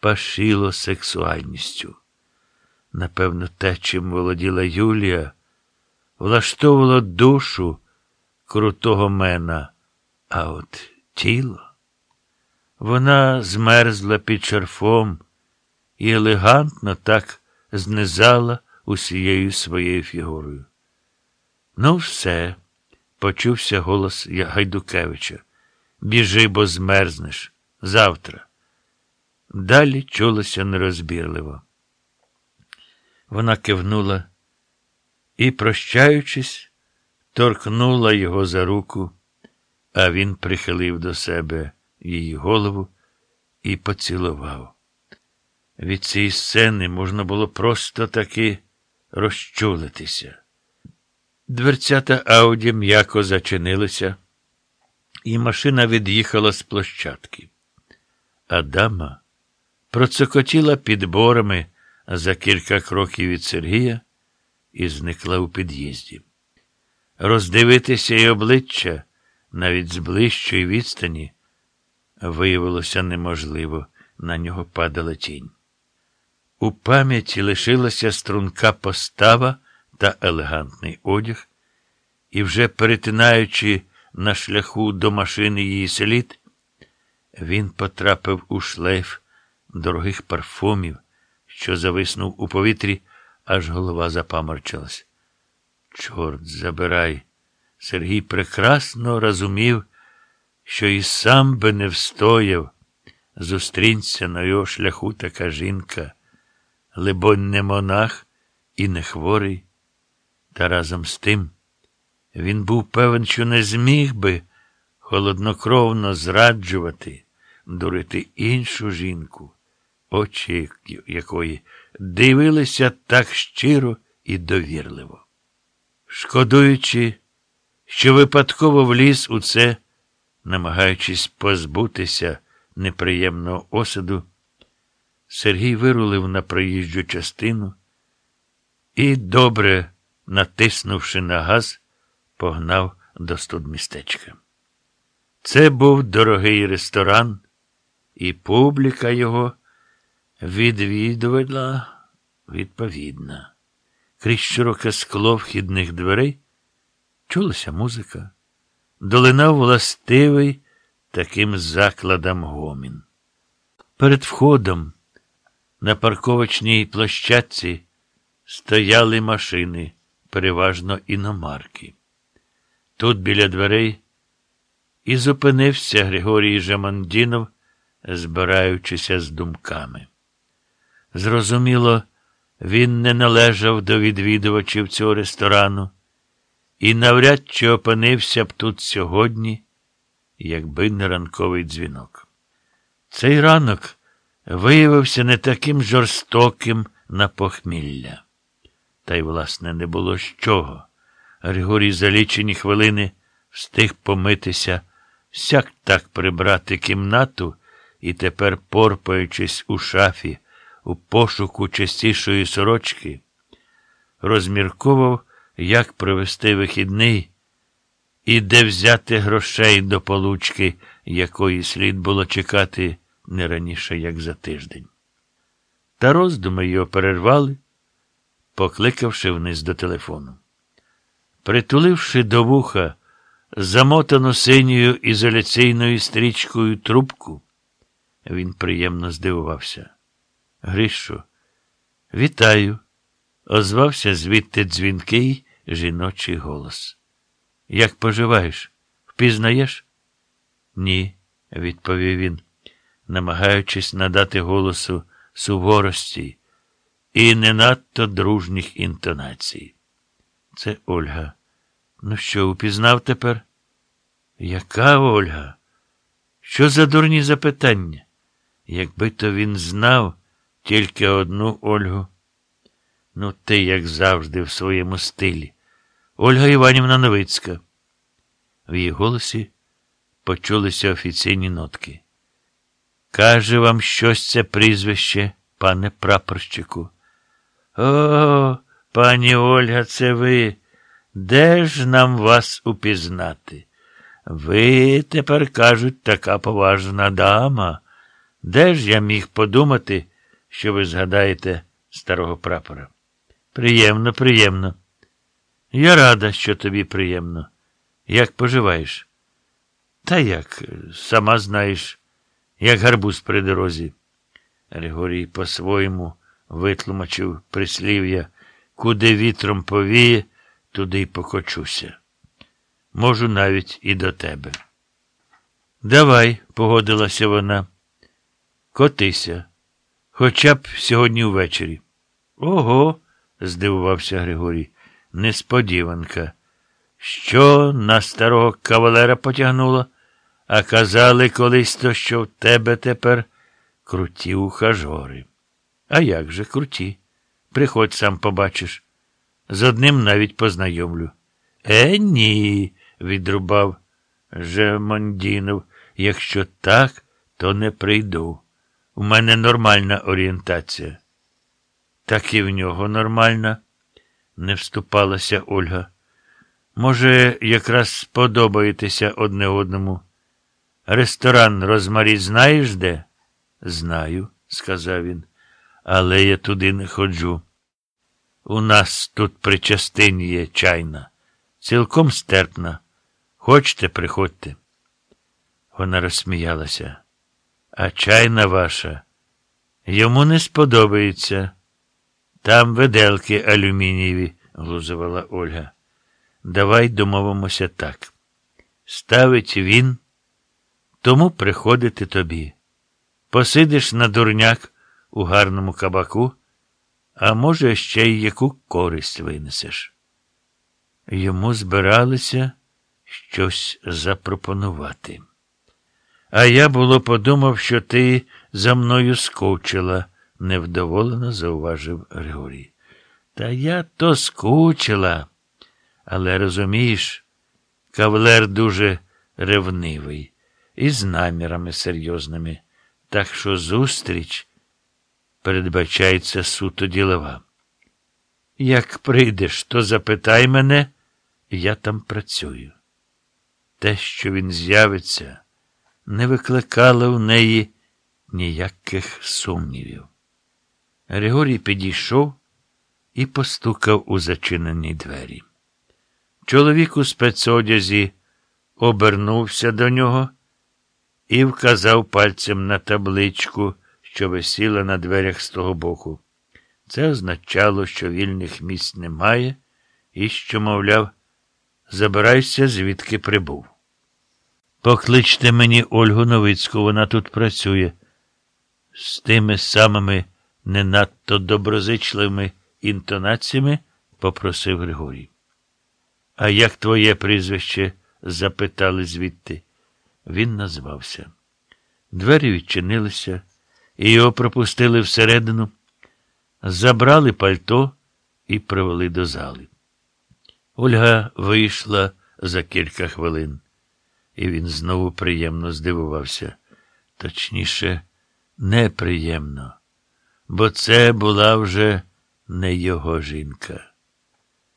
пашило сексуальністю. Напевно, те, чим володіла Юлія, влаштовувало душу крутого мена, а от тіло. Вона змерзла під шарфом і елегантно так знизала усією своєю фігурою. Ну, все, почувся голос Гайдукевича. Біжи, бо змерзнеш. Завтра. Далі чулося нерозбірливо. Вона кивнула і, прощаючись, торкнула його за руку, а він прихилив до себе її голову і поцілував. Від цієї сцени можна було просто таки розчулитися. Дверцята Ауді м'яко зачинилися, і машина від'їхала з площадки. Адама процокотіла підборами за кілька кроків від Сергія і зникла у під'їзді. Роздивитися й обличчя навіть з ближчої відстані виявилося неможливо, на нього падала тінь. У пам'яті лишилася струнка постава та елегантний одяг, і, вже перетинаючи на шляху до машини її слід, він потрапив у шлейф дорогих парфумів, що зависнув у повітрі, аж голова запаморчилась. Чорт забирай. Сергій прекрасно розумів, що і сам би не встояв. Зустрінься на його шляху така жінка, либонь, не монах і не хворий. Та разом з тим він був певен, що не зміг би холоднокровно зраджувати, дурити іншу жінку, очі якої дивилися так щиро і довірливо. Шкодуючи, що випадково вліз у це, намагаючись позбутися неприємного осаду, Сергій вирулив на проїжджу частину і, добре натиснувши на газ, погнав до студмістечка. Це був дорогий ресторан, і публіка його відвідувала відповідна. Крізь широке скло вхідних дверей чулася музика, долинав властивий таким закладам гомін. Перед входом на парковочній площадці стояли машини, переважно іномарки. Тут біля дверей і зупинився Григорій Жамандінов, збираючися з думками. Зрозуміло, він не належав до відвідувачів цього ресторану і навряд чи опинився б тут сьогодні, якби не ранковий дзвінок. Цей ранок виявився не таким жорстоким на похмілля. Та й, власне, не було з чого. Григорій за лічені хвилини встиг помитися, сяк так прибрати кімнату і тепер, порпаючись у шафі, у пошуку частішої сорочки, розмірковав, як провести вихідний і де взяти грошей до получки, якої слід було чекати не раніше, як за тиждень. Та роздуми його перервали, покликавши вниз до телефону. Притуливши до вуха замотану синьою ізоляційною стрічкою трубку, він приємно здивувався. Гришу, вітаю, озвався звідти дзвінкий жіночий голос. Як поживаєш? Впізнаєш? Ні, відповів він, намагаючись надати голосу суворості і не надто дружніх інтонацій. Це Ольга. Ну що, упізнав тепер? Яка Ольга? Що за дурні запитання? Якби то він знав тільки одну Ольгу. Ну, ти, як завжди, в своєму стилі. Ольга Іванівна Новицька. В її голосі почулися офіційні нотки. Каже вам щось це прізвище, пане прапорщику. О, пані Ольга, це ви. Де ж нам вас упізнати? Ви тепер кажуть, така поважна дама. Де ж я міг подумати, що ви згадаєте старого прапора? Приємно, приємно. Я рада, що тобі приємно. Як поживаєш? Та як, сама знаєш, як гарбуз при дорозі. Григорій по-своєму витлумачив прислів'я, куди вітром повіє, туди й покочуся. Можу навіть і до тебе. Давай, погодилася вона. Котися, хоча б сьогодні ввечері. Ого, здивувався Григорій. Несподіванка. Що на старого кавалера потягнуло, а казали колись то, що в тебе тепер круті ухажори. А як же круті? Приходь сам побачиш. З одним навіть познайомлю. Е, ні, відрубав Жемондінов. Якщо так, то не прийду. У мене нормальна орієнтація. Так і в нього нормальна, не вступалася Ольга. Може, якраз сподобаєтеся одне одному. Ресторан Розмарі знаєш де? Знаю, сказав він, але я туди не ходжу. У нас тут при частині є чайна, цілком стерпна. Хочете, приходьте. Вона розсміялася. А чайна ваша йому не сподобається. Там виделки алюмінієві, глузувала Ольга. Давай домовимося так. Ставить він, тому приходити тобі. Посидиш на дурняк у гарному кабаку, а може, ще й яку користь винесеш. Йому збиралися щось запропонувати. А я було подумав, що ти за мною скучила, невдоволено зауважив Григорій. Та я то скучила. Але розумієш, кавалер дуже ревнивий і з намірами серйозними, так що зустріч передбачається суто ділова. Як прийдеш, то запитай мене, я там працюю. Те, що він з'явиться, не викликало в неї ніяких сумнівів. Григорій підійшов і постукав у зачинені двері. Чоловік у спецодязі обернувся до нього і вказав пальцем на табличку, що висіла на дверях з того боку. Це означало, що вільних місць немає, і що, мовляв, забирайся, звідки прибув. Покличте мені Ольгу Новицьку, вона тут працює. З тими самими не надто доброзичливими інтонаціями попросив Григорій. А як твоє прізвище? запитали звідти. Він назвався. Двері відчинилися, і його пропустили всередину, забрали пальто і привели до зали. Ольга вийшла за кілька хвилин, і він знову приємно здивувався. Точніше, неприємно, бо це була вже не його жінка.